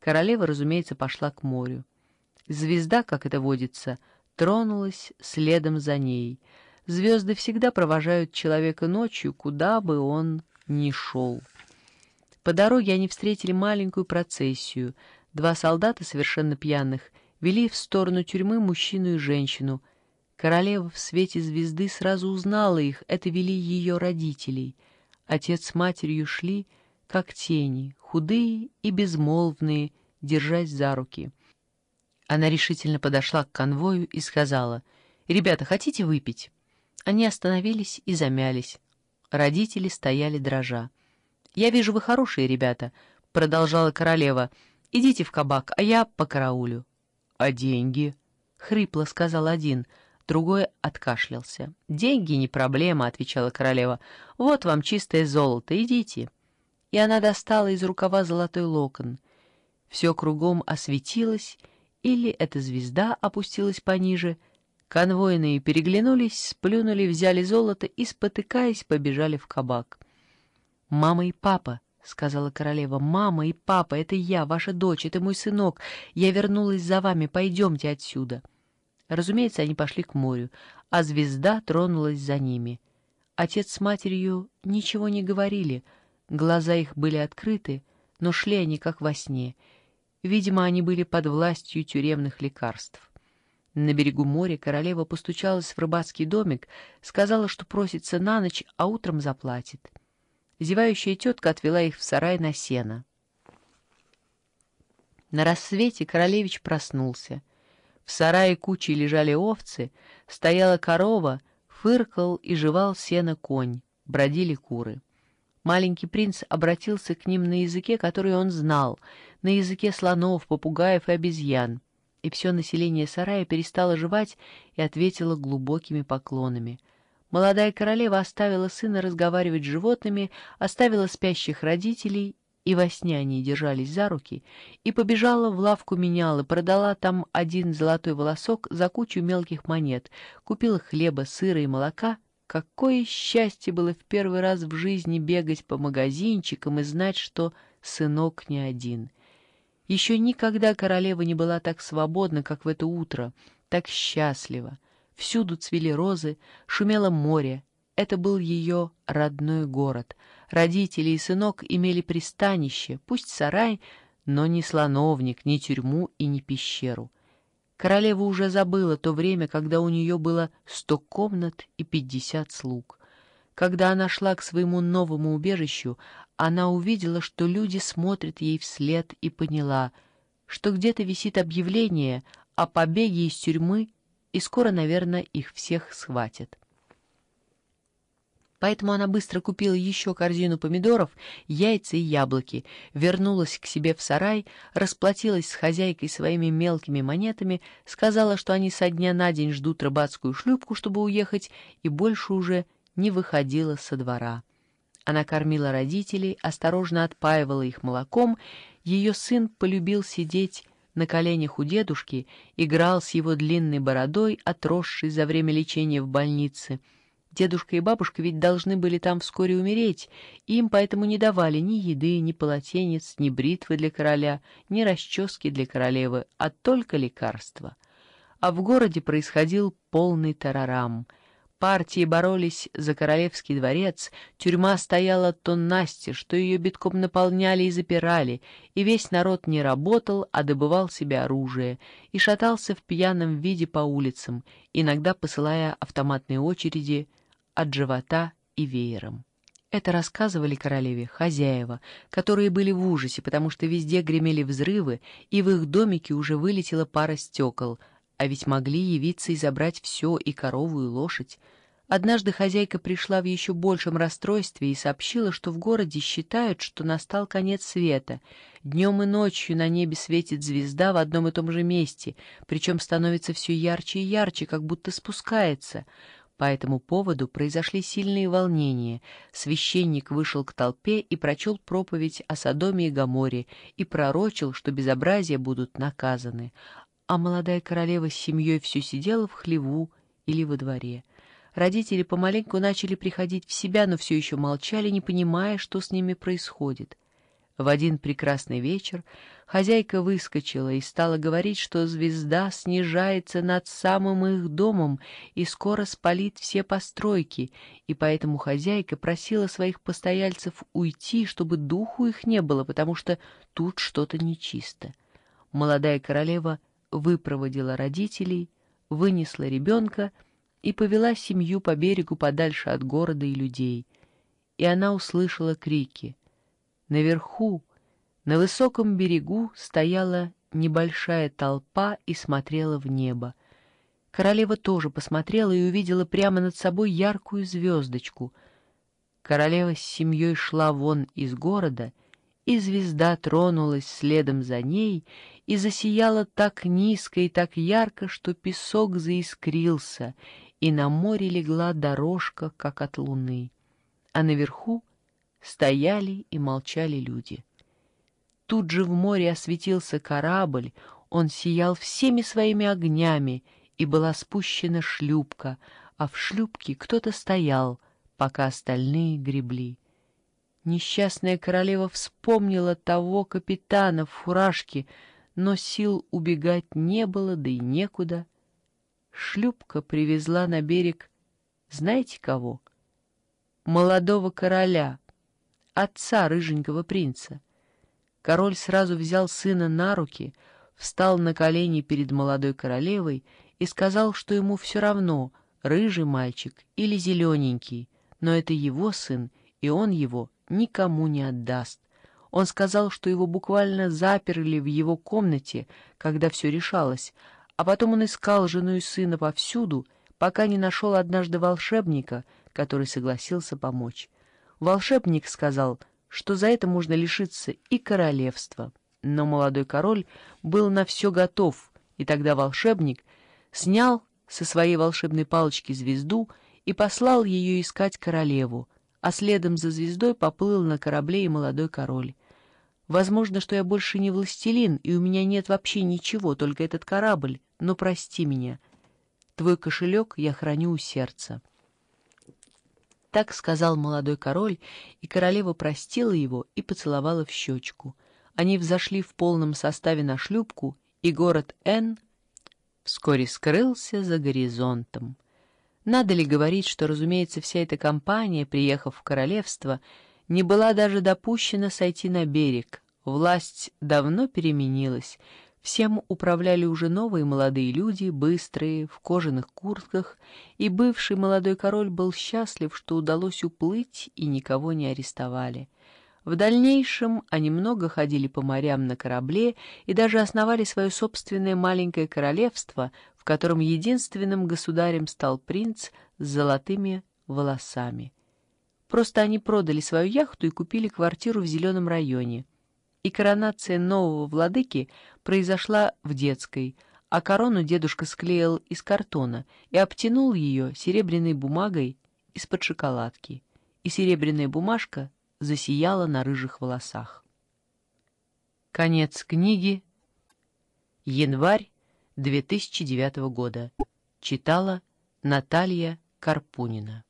Королева, разумеется, пошла к морю. Звезда, как это водится, тронулась следом за ней. Звезды всегда провожают человека ночью, куда бы он ни шел. По дороге они встретили маленькую процессию. Два солдата, совершенно пьяных, вели в сторону тюрьмы мужчину и женщину. Королева в свете звезды сразу узнала их, это вели ее родителей. Отец с матерью шли, как тени, худые и безмолвные, держась за руки. Она решительно подошла к конвою и сказала, «Ребята, хотите выпить?» Они остановились и замялись. Родители стояли дрожа. «Я вижу, вы хорошие ребята», — продолжала королева. «Идите в кабак, а я по караулю». «А деньги?» — хрипло сказал один. Другой откашлялся. «Деньги не проблема», — отвечала королева. «Вот вам чистое золото, идите». И она достала из рукава золотой локон. Все кругом осветилось, или эта звезда опустилась пониже. Конвойные переглянулись, сплюнули, взяли золото и, спотыкаясь, побежали в кабак. «Мама и папа», — сказала королева, — «мама и папа, это я, ваша дочь, это мой сынок. Я вернулась за вами, пойдемте отсюда». Разумеется, они пошли к морю, а звезда тронулась за ними. Отец с матерью ничего не говорили, глаза их были открыты, но шли они как во сне. Видимо, они были под властью тюремных лекарств. На берегу моря королева постучалась в рыбацкий домик, сказала, что просится на ночь, а утром заплатит. Зевающая тетка отвела их в сарай на сено. На рассвете королевич проснулся. В сарае кучей лежали овцы, стояла корова, фыркал и жевал сено конь, бродили куры. Маленький принц обратился к ним на языке, который он знал, на языке слонов, попугаев и обезьян. И все население сарая перестало жевать и ответило глубокими поклонами — Молодая королева оставила сына разговаривать с животными, оставила спящих родителей, и во сне они держались за руки, и побежала в лавку меняла, продала там один золотой волосок за кучу мелких монет, купила хлеба, сыра и молока. Какое счастье было в первый раз в жизни бегать по магазинчикам и знать, что сынок не один. Еще никогда королева не была так свободна, как в это утро, так счастлива. Всюду цвели розы, шумело море. Это был ее родной город. Родители и сынок имели пристанище, пусть сарай, но не слоновник, ни тюрьму и не пещеру. Королева уже забыла то время, когда у нее было сто комнат и пятьдесят слуг. Когда она шла к своему новому убежищу, она увидела, что люди смотрят ей вслед и поняла, что где-то висит объявление о побеге из тюрьмы и скоро, наверное, их всех схватят. Поэтому она быстро купила еще корзину помидоров, яйца и яблоки, вернулась к себе в сарай, расплатилась с хозяйкой своими мелкими монетами, сказала, что они со дня на день ждут рыбацкую шлюпку, чтобы уехать, и больше уже не выходила со двора. Она кормила родителей, осторожно отпаивала их молоком, ее сын полюбил сидеть на коленях у дедушки, играл с его длинной бородой, отросшей за время лечения в больнице. Дедушка и бабушка ведь должны были там вскоре умереть, им поэтому не давали ни еды, ни полотенец, ни бритвы для короля, ни расчески для королевы, а только лекарства. А в городе происходил полный тарарам — Партии боролись за королевский дворец, тюрьма стояла то Насте, что ее битком наполняли и запирали, и весь народ не работал, а добывал себе оружие, и шатался в пьяном виде по улицам, иногда посылая автоматные очереди от живота и веером. Это рассказывали королеве хозяева, которые были в ужасе, потому что везде гремели взрывы, и в их домике уже вылетела пара стекол — а ведь могли явиться и забрать все, и корову, и лошадь. Однажды хозяйка пришла в еще большем расстройстве и сообщила, что в городе считают, что настал конец света. Днем и ночью на небе светит звезда в одном и том же месте, причем становится все ярче и ярче, как будто спускается. По этому поводу произошли сильные волнения. Священник вышел к толпе и прочел проповедь о Содоме и Гоморе и пророчил, что безобразия будут наказаны а молодая королева с семьей все сидела в хлеву или во дворе. Родители помаленьку начали приходить в себя, но все еще молчали, не понимая, что с ними происходит. В один прекрасный вечер хозяйка выскочила и стала говорить, что звезда снижается над самым их домом и скоро спалит все постройки, и поэтому хозяйка просила своих постояльцев уйти, чтобы духу их не было, потому что тут что-то нечисто. Молодая королева выпроводила родителей, вынесла ребенка и повела семью по берегу подальше от города и людей. И она услышала крики — Наверху, на высоком берегу, стояла небольшая толпа и смотрела в небо. Королева тоже посмотрела и увидела прямо над собой яркую звездочку. Королева с семьей шла вон из города, и звезда тронулась следом за ней и засияла так низко и так ярко, что песок заискрился, и на море легла дорожка, как от луны. А наверху стояли и молчали люди. Тут же в море осветился корабль, он сиял всеми своими огнями, и была спущена шлюпка, а в шлюпке кто-то стоял, пока остальные гребли. Несчастная королева вспомнила того капитана в фуражке, но сил убегать не было, да и некуда. Шлюпка привезла на берег, знаете кого? Молодого короля, отца рыженького принца. Король сразу взял сына на руки, встал на колени перед молодой королевой и сказал, что ему все равно, рыжий мальчик или зелененький, но это его сын, и он его никому не отдаст. Он сказал, что его буквально заперли в его комнате, когда все решалось, а потом он искал жену и сына повсюду, пока не нашел однажды волшебника, который согласился помочь. Волшебник сказал, что за это можно лишиться и королевства. Но молодой король был на все готов, и тогда волшебник снял со своей волшебной палочки звезду и послал ее искать королеву, а следом за звездой поплыл на корабле и молодой король. Возможно, что я больше не властелин, и у меня нет вообще ничего, только этот корабль, но прости меня. Твой кошелек я храню у сердца». Так сказал молодой король, и королева простила его и поцеловала в щечку. Они взошли в полном составе на шлюпку, и город Н вскоре скрылся за горизонтом. Надо ли говорить, что, разумеется, вся эта компания, приехав в королевство, не была даже допущена сойти на берег. Власть давно переменилась, Всем управляли уже новые молодые люди, быстрые, в кожаных куртках, и бывший молодой король был счастлив, что удалось уплыть и никого не арестовали. В дальнейшем они много ходили по морям на корабле и даже основали свое собственное маленькое королевство, в котором единственным государем стал принц с золотыми волосами. Просто они продали свою яхту и купили квартиру в зеленом районе — и коронация нового владыки произошла в детской, а корону дедушка склеил из картона и обтянул ее серебряной бумагой из-под шоколадки, и серебряная бумажка засияла на рыжих волосах. Конец книги. Январь 2009 года. Читала Наталья Карпунина.